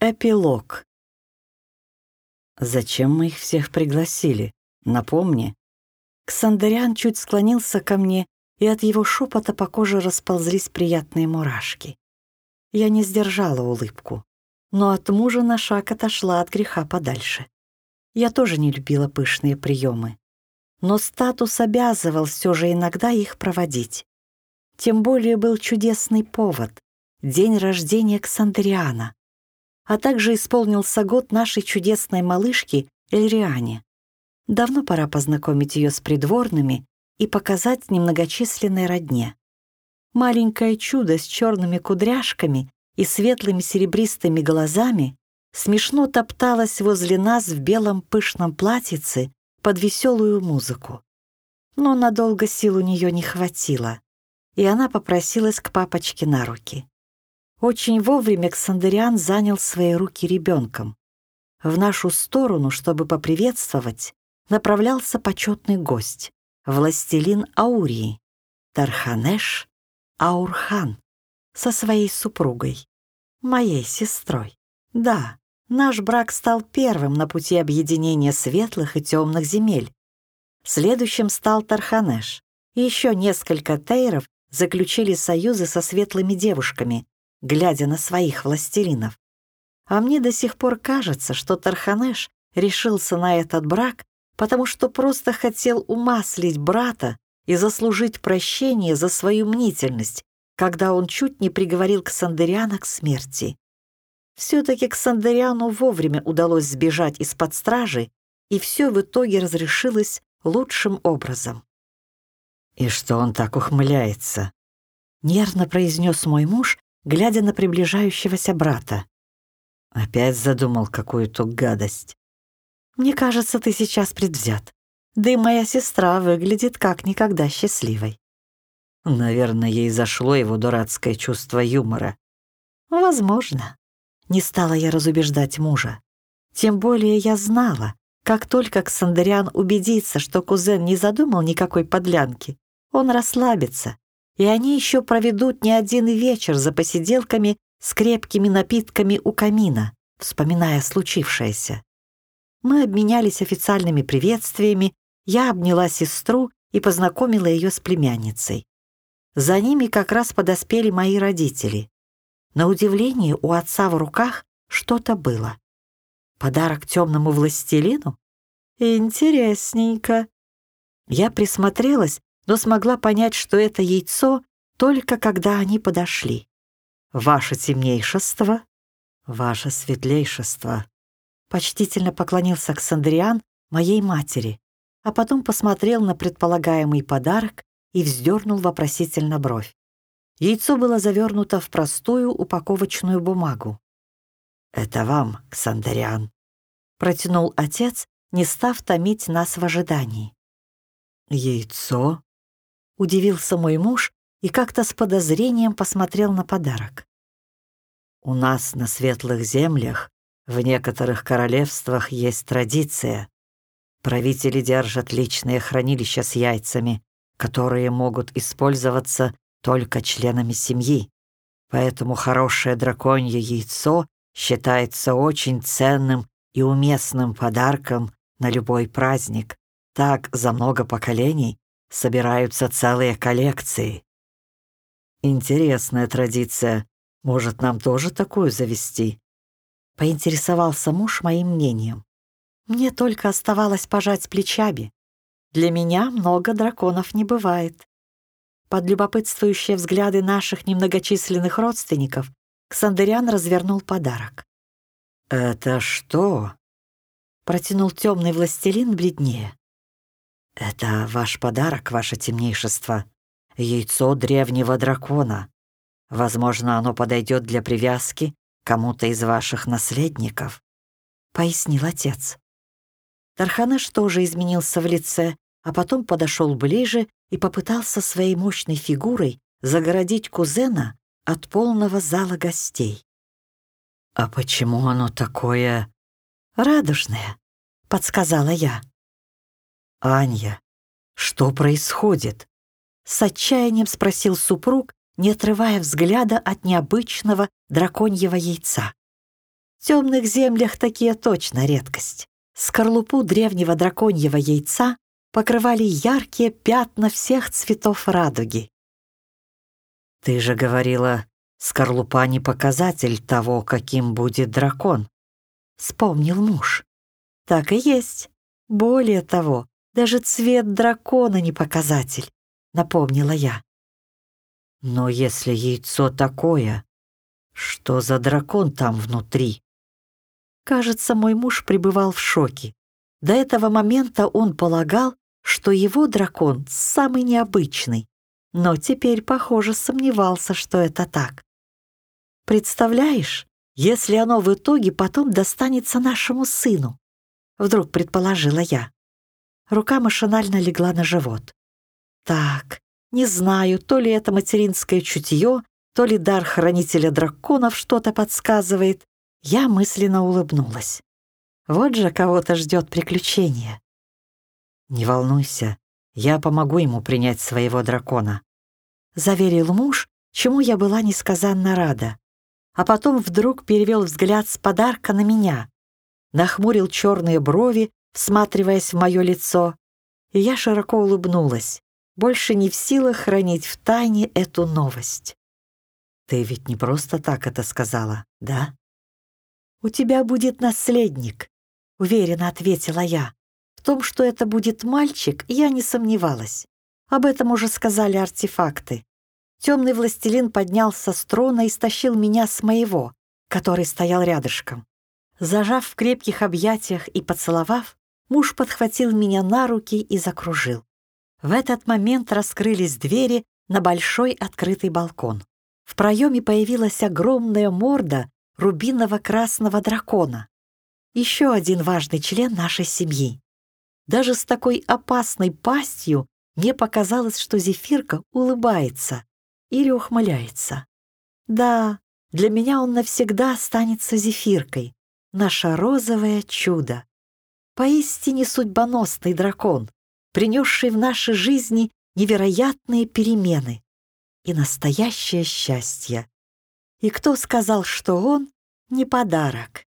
Эпилог. «Зачем мы их всех пригласили? Напомни». Ксандериан чуть склонился ко мне, и от его шепота по коже расползлись приятные мурашки. Я не сдержала улыбку, но от мужа на шаг отошла от греха подальше. Я тоже не любила пышные приемы, но статус обязывал все же иногда их проводить. Тем более был чудесный повод — день рождения Ксандериана, а также исполнился год нашей чудесной малышки Эльриане. Давно пора познакомить ее с придворными и показать немногочисленной родне. Маленькое чудо с черными кудряшками и светлыми серебристыми глазами смешно топталась возле нас в белом пышном платьице под веселую музыку. Но надолго сил у нее не хватило, и она попросилась к папочке на руки. Очень вовремя Ксандериан занял свои руки ребенком. В нашу сторону, чтобы поприветствовать, направлялся почетный гость, властелин Аурии, Тарханеш Аурхан, со своей супругой, моей сестрой. Да, наш брак стал первым на пути объединения светлых и темных земель. Следующим стал Тарханеш, еще несколько тейров заключили союзы со светлыми девушками, глядя на своих властелинов. А мне до сих пор кажется, что Тарханеш решился на этот брак, потому что просто хотел умаслить брата и заслужить прощение за свою мнительность, когда он чуть не приговорил Ксандериана к смерти. Все-таки Ксандериану вовремя удалось сбежать из-под стражи, и все в итоге разрешилось лучшим образом. «И что он так ухмыляется?» — нервно произнес мой муж, глядя на приближающегося брата. Опять задумал какую-то гадость. «Мне кажется, ты сейчас предвзят. Да и моя сестра выглядит как никогда счастливой». Наверное, ей зашло его дурацкое чувство юмора. «Возможно». Не стала я разубеждать мужа. Тем более я знала, как только Ксандериан убедится, что кузен не задумал никакой подлянки, он расслабится и они еще проведут не один вечер за посиделками с крепкими напитками у камина, вспоминая случившееся. Мы обменялись официальными приветствиями, я обняла сестру и познакомила ее с племянницей. За ними как раз подоспели мои родители. На удивление у отца в руках что-то было. Подарок темному властелину? Интересненько. Я присмотрелась но смогла понять, что это яйцо только когда они подошли. «Ваше темнейшество?» «Ваше светлейшество», — почтительно поклонился Ксандриан моей матери, а потом посмотрел на предполагаемый подарок и вздернул вопросительно бровь. Яйцо было завернуто в простую упаковочную бумагу. «Это вам, Ксандриан», — протянул отец, не став томить нас в ожидании. «Яйцо?» Удивился мой муж и как-то с подозрением посмотрел на подарок. «У нас на светлых землях в некоторых королевствах есть традиция. Правители держат личные хранилища с яйцами, которые могут использоваться только членами семьи. Поэтому хорошее драконье яйцо считается очень ценным и уместным подарком на любой праздник. Так за много поколений собираются целые коллекции. Интересная традиция. Может, нам тоже такую завести? Поинтересовался муж моим мнением. Мне только оставалось пожать плечами. Для меня много драконов не бывает. Под любопытствующие взгляды наших немногочисленных родственников Ксандериан развернул подарок. «Это что?» Протянул темный властелин бледнее. «Это ваш подарок, ваше темнейшество. Яйцо древнего дракона. Возможно, оно подойдет для привязки кому-то из ваших наследников», — пояснил отец. Тарханеш тоже изменился в лице, а потом подошел ближе и попытался своей мощной фигурой загородить кузена от полного зала гостей. «А почему оно такое...» «Радужное», — подсказала я. «Анья, что происходит?» С отчаянием спросил супруг, не отрывая взгляда от необычного драконьего яйца. В темных землях такие точно редкость. Скорлупу древнего драконьего яйца покрывали яркие пятна всех цветов радуги. «Ты же говорила, скорлупа не показатель того, каким будет дракон», — вспомнил муж. «Так и есть. Более того, даже цвет дракона не показатель», — напомнила я. «Но если яйцо такое, что за дракон там внутри?» Кажется, мой муж пребывал в шоке. До этого момента он полагал, что его дракон самый необычный, но теперь, похоже, сомневался, что это так. «Представляешь, если оно в итоге потом достанется нашему сыну?» Вдруг предположила я. Рука машинально легла на живот. «Так, не знаю, то ли это материнское чутье, то ли дар хранителя драконов что-то подсказывает, я мысленно улыбнулась. Вот же кого-то ждет приключение. «Не волнуйся, я помогу ему принять своего дракона», — заверил муж, чему я была несказанно рада. А потом вдруг перевел взгляд с подарка на меня, нахмурил черные брови, всматриваясь в мое лицо, и я широко улыбнулась, больше не в силах хранить в тайне эту новость. «Ты ведь не просто так это сказала, да?» «У тебя будет наследник», — уверенно ответила я. В том, что это будет мальчик, я не сомневалась. Об этом уже сказали артефакты. Темный властелин поднялся с трона и стащил меня с моего, который стоял рядышком. Зажав в крепких объятиях и поцеловав, муж подхватил меня на руки и закружил. В этот момент раскрылись двери на большой открытый балкон. В проеме появилась огромная морда рубиново-красного дракона. Еще один важный член нашей семьи. Даже с такой опасной пастью мне показалось, что зефирка улыбается или ухмыляется. Да, для меня он навсегда останется зефиркой, наше розовое чудо. Поистине судьбоносный дракон, принесший в наши жизни невероятные перемены и настоящее счастье. И кто сказал, что он не подарок?